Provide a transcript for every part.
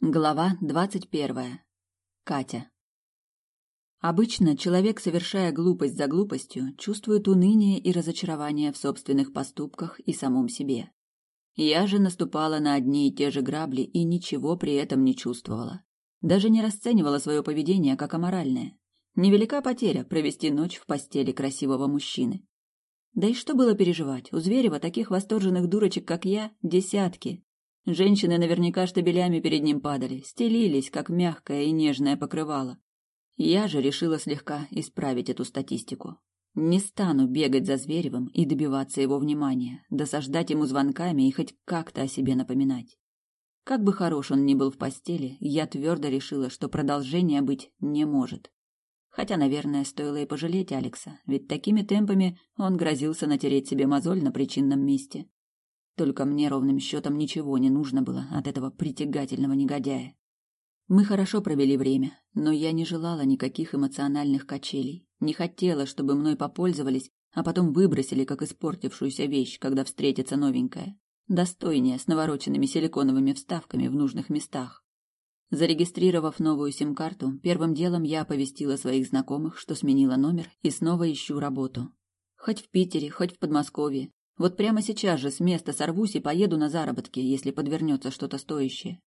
Глава двадцать первая. Катя. Обычно человек, совершая глупость за глупостью, чувствует уныние и разочарование в собственных поступках и самом себе. Я же наступала на одни и те же грабли и ничего при этом не чувствовала. Даже не расценивала свое поведение как аморальное. Невелика потеря провести ночь в постели красивого мужчины. Да и что было переживать? У Зверева таких восторженных дурочек, как я, десятки, Женщины наверняка штабелями перед ним падали, стелились, как мягкое и нежное покрывало. Я же решила слегка исправить эту статистику. Не стану бегать за Зверевым и добиваться его внимания, досаждать ему звонками и хоть как-то о себе напоминать. Как бы хорош он ни был в постели, я твердо решила, что продолжения быть не может. Хотя, наверное, стоило и пожалеть Алекса, ведь такими темпами он грозился натереть себе мозоль на причинном месте. Только мне ровным счетом ничего не нужно было от этого притягательного негодяя. Мы хорошо провели время, но я не желала никаких эмоциональных качелей, не хотела, чтобы мной попользовались, а потом выбросили как испортившуюся вещь, когда встретится новенькая, достойнее, с навороченными силиконовыми вставками в нужных местах. Зарегистрировав новую сим-карту, первым делом я оповестила своих знакомых, что сменила номер и снова ищу работу. Хоть в Питере, хоть в Подмосковье, вот прямо сейчас же с места сорвусь и поеду на заработки, если подвернется что-то стоящее.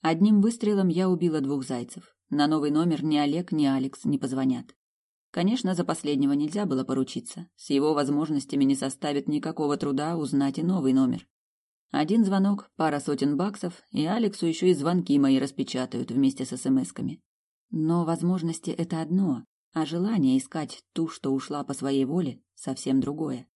Одним выстрелом я убила двух зайцев. На новый номер ни Олег, ни Алекс не позвонят. Конечно, за последнего нельзя было поручиться. С его возможностями не составит никакого труда узнать и новый номер. Один звонок, пара сотен баксов, и Алексу еще и звонки мои распечатают вместе с смс-ками. Но возможности — это одно, а желание искать ту, что ушла по своей воле, совсем другое.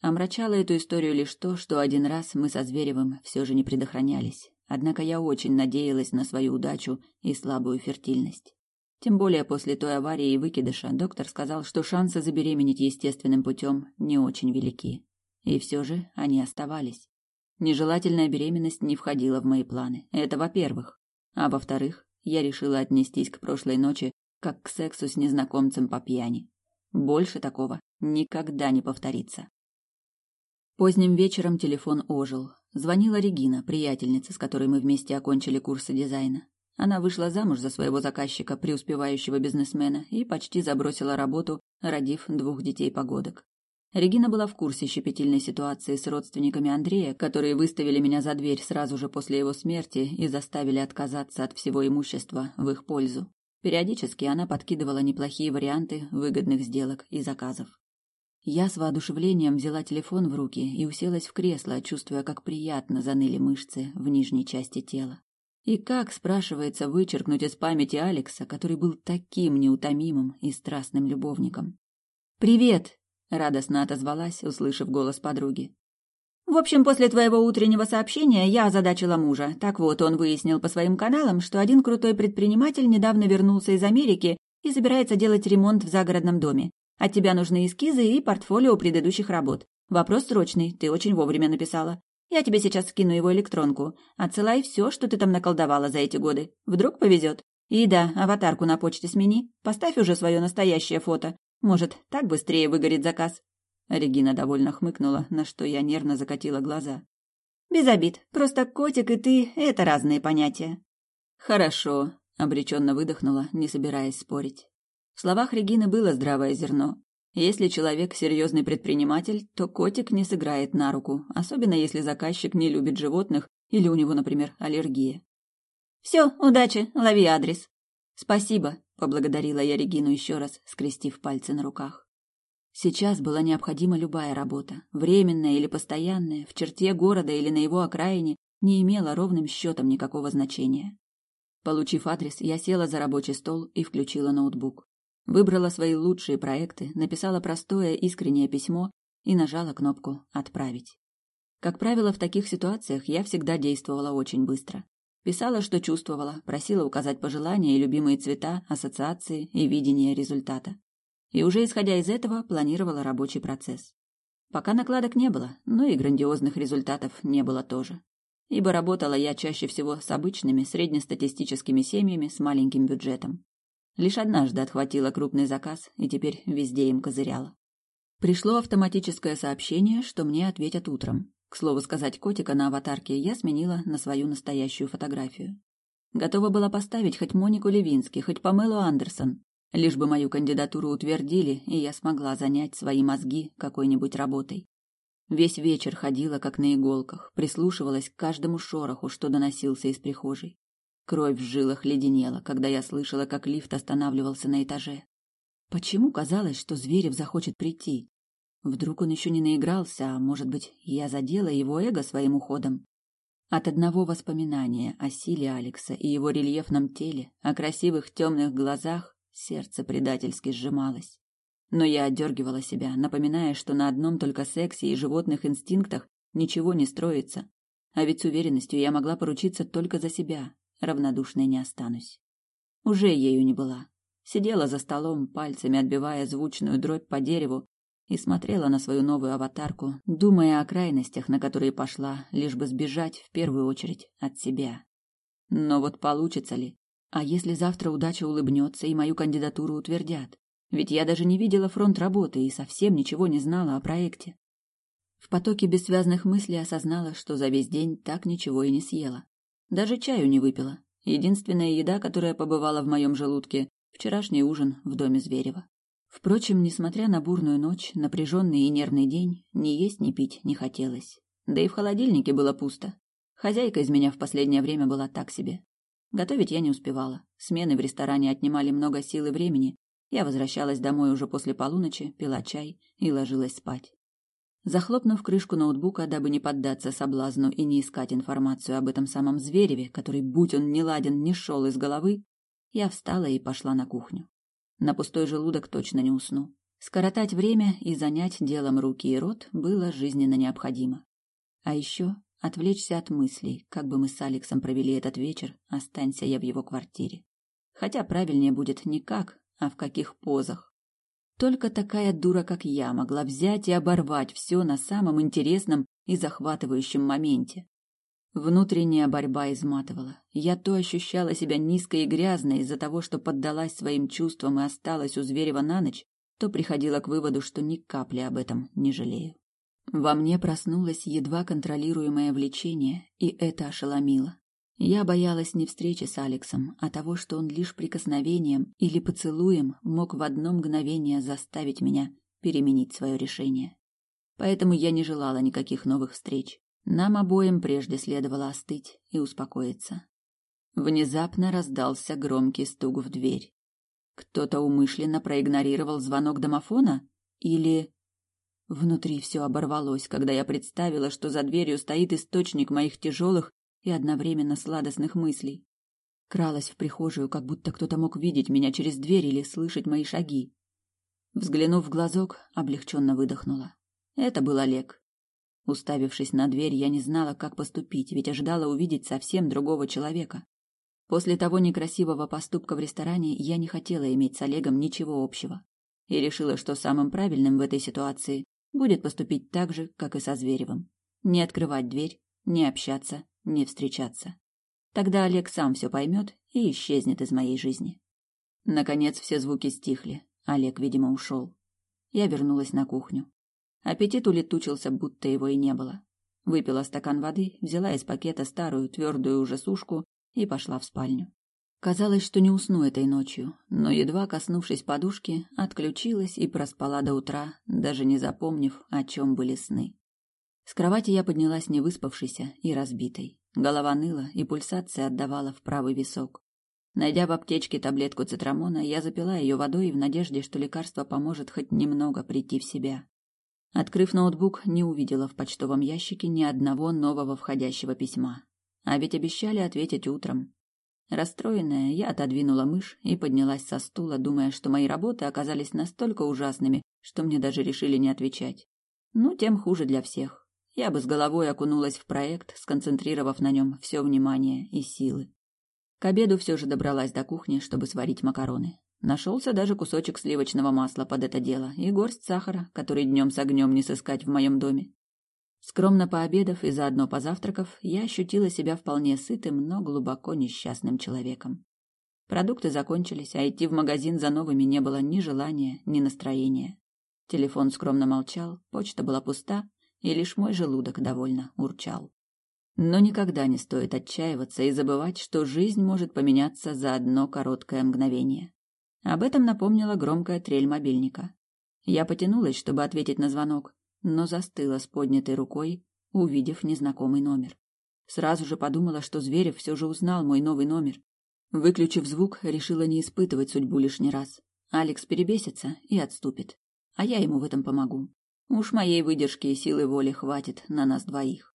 Омрачало эту историю лишь то, что один раз мы со Зверевым все же не предохранялись. Однако я очень надеялась на свою удачу и слабую фертильность. Тем более после той аварии и выкидыша доктор сказал, что шансы забеременеть естественным путем не очень велики. И все же они оставались. Нежелательная беременность не входила в мои планы. Это во-первых. А во-вторых, я решила отнестись к прошлой ночи как к сексу с незнакомцем по пьяни. Больше такого никогда не повторится. Поздним вечером телефон ожил. Звонила Регина, приятельница, с которой мы вместе окончили курсы дизайна. Она вышла замуж за своего заказчика, преуспевающего бизнесмена, и почти забросила работу, родив двух детей-погодок. Регина была в курсе щепетильной ситуации с родственниками Андрея, которые выставили меня за дверь сразу же после его смерти и заставили отказаться от всего имущества в их пользу. Периодически она подкидывала неплохие варианты выгодных сделок и заказов. Я с воодушевлением взяла телефон в руки и уселась в кресло, чувствуя, как приятно заныли мышцы в нижней части тела. И как, спрашивается, вычеркнуть из памяти Алекса, который был таким неутомимым и страстным любовником? «Привет!» — радостно отозвалась, услышав голос подруги. «В общем, после твоего утреннего сообщения я озадачила мужа. Так вот, он выяснил по своим каналам, что один крутой предприниматель недавно вернулся из Америки и собирается делать ремонт в загородном доме. От тебя нужны эскизы и портфолио предыдущих работ. Вопрос срочный, ты очень вовремя написала. Я тебе сейчас скину его электронку. Отсылай все, что ты там наколдовала за эти годы. Вдруг повезет. И да, аватарку на почте смени. Поставь уже свое настоящее фото. Может, так быстрее выгорит заказ. Регина довольно хмыкнула, на что я нервно закатила глаза. Без обид. Просто котик и ты — это разные понятия. Хорошо, обреченно выдохнула, не собираясь спорить. В словах Регины было здравое зерно. Если человек серьезный предприниматель, то котик не сыграет на руку, особенно если заказчик не любит животных или у него, например, аллергия. «Все, удачи, лови адрес». «Спасибо», — поблагодарила я Регину еще раз, скрестив пальцы на руках. Сейчас была необходима любая работа, временная или постоянная, в черте города или на его окраине, не имела ровным счетом никакого значения. Получив адрес, я села за рабочий стол и включила ноутбук. Выбрала свои лучшие проекты, написала простое искреннее письмо и нажала кнопку «Отправить». Как правило, в таких ситуациях я всегда действовала очень быстро. Писала, что чувствовала, просила указать пожелания и любимые цвета, ассоциации и видение результата. И уже исходя из этого, планировала рабочий процесс. Пока накладок не было, но и грандиозных результатов не было тоже. Ибо работала я чаще всего с обычными среднестатистическими семьями с маленьким бюджетом. Лишь однажды отхватила крупный заказ и теперь везде им козыряла. Пришло автоматическое сообщение, что мне ответят утром. К слову сказать, котика на аватарке я сменила на свою настоящую фотографию. Готова была поставить хоть Монику Левински, хоть Памелу Андерсон, лишь бы мою кандидатуру утвердили, и я смогла занять свои мозги какой-нибудь работой. Весь вечер ходила как на иголках, прислушивалась к каждому шороху, что доносился из прихожей. Кровь в жилах леденела, когда я слышала, как лифт останавливался на этаже. Почему казалось, что Зверев захочет прийти? Вдруг он еще не наигрался, а может быть, я задела его эго своим уходом? От одного воспоминания о силе Алекса и его рельефном теле, о красивых темных глазах, сердце предательски сжималось. Но я отдергивала себя, напоминая, что на одном только сексе и животных инстинктах ничего не строится. А ведь с уверенностью я могла поручиться только за себя, равнодушной не останусь. Уже ею не была. Сидела за столом, пальцами отбивая звучную дробь по дереву, и смотрела на свою новую аватарку, думая о крайностях, на которые пошла, лишь бы сбежать в первую очередь от себя. Но вот получится ли? А если завтра удача улыбнется и мою кандидатуру утвердят? Ведь я даже не видела фронт работы и совсем ничего не знала о проекте. В потоке бессвязных мыслей осознала, что за весь день так ничего и не съела. Даже чаю не выпила. Единственная еда, которая побывала в моем желудке – вчерашний ужин в доме Зверева. Впрочем, несмотря на бурную ночь, напряженный и нервный день, ни есть, ни пить не хотелось. Да и в холодильнике было пусто. Хозяйка из меня в последнее время была так себе. Готовить я не успевала. Смены в ресторане отнимали много сил и времени. Я возвращалась домой уже после полуночи, пила чай и ложилась спать. Захлопнув крышку ноутбука, дабы не поддаться соблазну и не искать информацию об этом самом Звереве, который, будь он не ладен, не шел из головы, я встала и пошла на кухню. На пустой желудок точно не усну. Скоротать время и занять делом руки и рот было жизненно необходимо. А еще отвлечься от мыслей, как бы мы с Алексом провели этот вечер, останься я в его квартире. Хотя правильнее будет не как, а в каких позах. Только такая дура, как я, могла взять и оборвать все на самом интересном и захватывающем моменте. Внутренняя борьба изматывала. Я то ощущала себя низкой и грязной из-за того, что поддалась своим чувствам и осталась у Зверева на ночь, то приходила к выводу, что ни капли об этом не жалею. Во мне проснулось едва контролируемое влечение, и это ошеломило. Я боялась не встречи с Алексом, а того, что он лишь прикосновением или поцелуем мог в одно мгновение заставить меня переменить свое решение. Поэтому я не желала никаких новых встреч. Нам обоим прежде следовало остыть и успокоиться. Внезапно раздался громкий стук в дверь. Кто-то умышленно проигнорировал звонок домофона? Или... Внутри все оборвалось, когда я представила, что за дверью стоит источник моих тяжелых и одновременно сладостных мыслей. Кралась в прихожую, как будто кто-то мог видеть меня через дверь или слышать мои шаги. Взглянув в глазок, облегченно выдохнула. Это был Олег. Уставившись на дверь, я не знала, как поступить, ведь ожидала увидеть совсем другого человека. После того некрасивого поступка в ресторане я не хотела иметь с Олегом ничего общего. И решила, что самым правильным в этой ситуации будет поступить так же, как и со Зверевым. Не открывать дверь, не общаться, не встречаться. Тогда Олег сам все поймет и исчезнет из моей жизни. Наконец все звуки стихли. Олег, видимо, ушел. Я вернулась на кухню. Аппетит улетучился, будто его и не было. Выпила стакан воды, взяла из пакета старую, твердую уже сушку и пошла в спальню. Казалось, что не усну этой ночью, но едва коснувшись подушки, отключилась и проспала до утра, даже не запомнив, о чем были сны. С кровати я поднялась невыспавшейся и разбитой. Голова ныла, и пульсация отдавала в правый висок. Найдя в аптечке таблетку цитрамона, я запила ее водой в надежде, что лекарство поможет хоть немного прийти в себя. Открыв ноутбук, не увидела в почтовом ящике ни одного нового входящего письма. А ведь обещали ответить утром. Расстроенная, я отодвинула мышь и поднялась со стула, думая, что мои работы оказались настолько ужасными, что мне даже решили не отвечать. Ну, тем хуже для всех. Я бы с головой окунулась в проект, сконцентрировав на нем все внимание и силы. К обеду все же добралась до кухни, чтобы сварить макароны. Нашелся даже кусочек сливочного масла под это дело и горсть сахара, который днем с огнем не сыскать в моем доме. Скромно пообедав и заодно позавтракав, я ощутила себя вполне сытым, но глубоко несчастным человеком. Продукты закончились, а идти в магазин за новыми не было ни желания, ни настроения. Телефон скромно молчал, почта была пуста, и лишь мой желудок довольно урчал. Но никогда не стоит отчаиваться и забывать, что жизнь может поменяться за одно короткое мгновение. Об этом напомнила громкая трель мобильника. Я потянулась, чтобы ответить на звонок, но застыла с поднятой рукой, увидев незнакомый номер. Сразу же подумала, что Зверев все же узнал мой новый номер. Выключив звук, решила не испытывать судьбу лишний раз. Алекс перебесится и отступит. А я ему в этом помогу. Уж моей выдержки и силы воли хватит на нас двоих.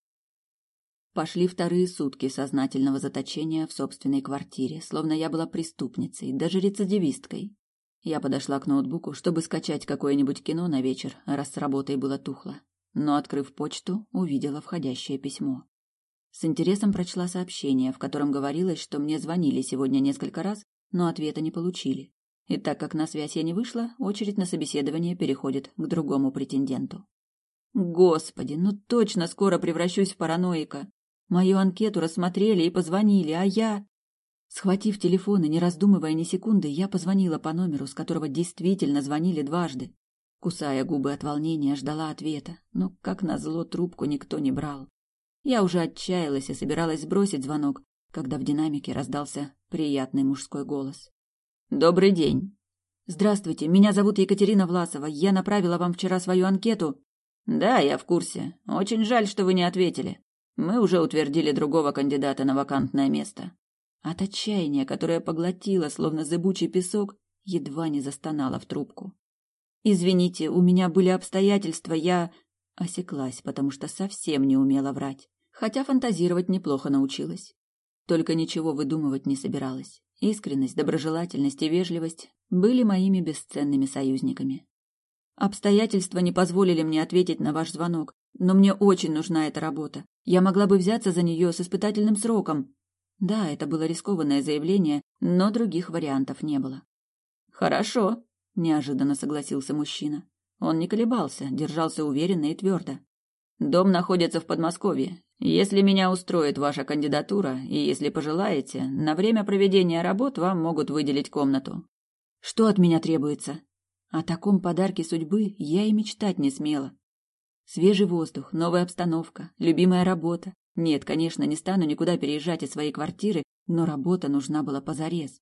Пошли вторые сутки сознательного заточения в собственной квартире, словно я была преступницей, даже рецидивисткой. Я подошла к ноутбуку, чтобы скачать какое-нибудь кино на вечер, раз с работой было тухло. Но, открыв почту, увидела входящее письмо. С интересом прочла сообщение, в котором говорилось, что мне звонили сегодня несколько раз, но ответа не получили. И так как на связь я не вышла, очередь на собеседование переходит к другому претенденту. Господи, ну точно скоро превращусь в параноика. Мою анкету рассмотрели и позвонили, а я... Схватив телефон и не раздумывая ни секунды, я позвонила по номеру, с которого действительно звонили дважды. Кусая губы от волнения, ждала ответа, но, как назло, трубку никто не брал. Я уже отчаялась и собиралась сбросить звонок, когда в динамике раздался приятный мужской голос. «Добрый день!» «Здравствуйте, меня зовут Екатерина Власова. Я направила вам вчера свою анкету». «Да, я в курсе. Очень жаль, что вы не ответили. Мы уже утвердили другого кандидата на вакантное место. От отчаяния, которое поглотило, словно зыбучий песок, едва не застонала в трубку. «Извините, у меня были обстоятельства, я...» Осеклась, потому что совсем не умела врать, хотя фантазировать неплохо научилась. Только ничего выдумывать не собиралась. Искренность, доброжелательность и вежливость были моими бесценными союзниками. Обстоятельства не позволили мне ответить на ваш звонок, но мне очень нужна эта работа. Я могла бы взяться за нее с испытательным сроком. Да, это было рискованное заявление, но других вариантов не было. Хорошо, неожиданно согласился мужчина. Он не колебался, держался уверенно и твердо. Дом находится в Подмосковье. Если меня устроит ваша кандидатура, и если пожелаете, на время проведения работ вам могут выделить комнату. Что от меня требуется? О таком подарке судьбы я и мечтать не смела. Свежий воздух, новая обстановка, любимая работа. Нет, конечно, не стану никуда переезжать из своей квартиры, но работа нужна была позарез.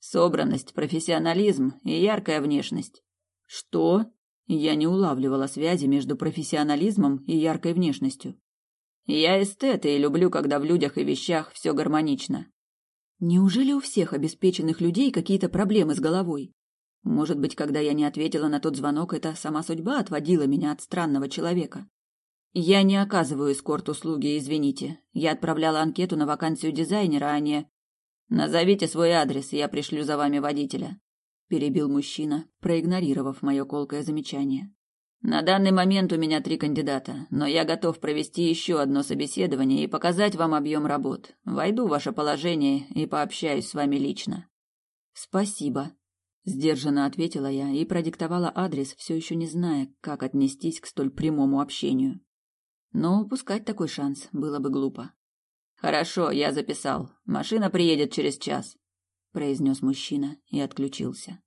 Собранность, профессионализм и яркая внешность. Что? Я не улавливала связи между профессионализмом и яркой внешностью. Я эстет и люблю, когда в людях и вещах все гармонично. Неужели у всех обеспеченных людей какие-то проблемы с головой? Может быть, когда я не ответила на тот звонок, это сама судьба отводила меня от странного человека. Я не оказываю эскорт-услуги, извините. Я отправляла анкету на вакансию дизайнера, а не... Назовите свой адрес, я пришлю за вами водителя. Перебил мужчина, проигнорировав мое колкое замечание. На данный момент у меня три кандидата, но я готов провести еще одно собеседование и показать вам объем работ. Войду в ваше положение и пообщаюсь с вами лично. Спасибо, Сдержанно ответила я и продиктовала адрес, все еще не зная, как отнестись к столь прямому общению. Но упускать такой шанс было бы глупо. «Хорошо, я записал. Машина приедет через час», — произнес мужчина и отключился.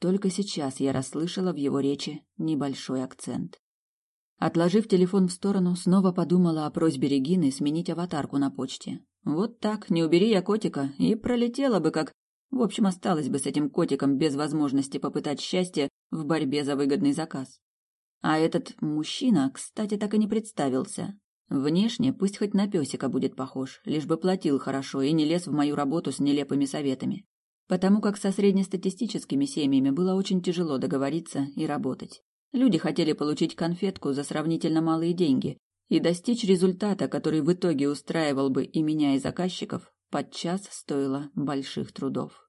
Только сейчас я расслышала в его речи небольшой акцент. Отложив телефон в сторону, снова подумала о просьбе Регины сменить аватарку на почте. Вот так, не убери я котика, и пролетела бы, как в общем, осталось бы с этим котиком без возможности попытать счастье в борьбе за выгодный заказ. А этот мужчина, кстати, так и не представился. Внешне пусть хоть на песика будет похож, лишь бы платил хорошо и не лез в мою работу с нелепыми советами. Потому как со среднестатистическими семьями было очень тяжело договориться и работать. Люди хотели получить конфетку за сравнительно малые деньги и достичь результата, который в итоге устраивал бы и меня, и заказчиков, подчас стоило больших трудов.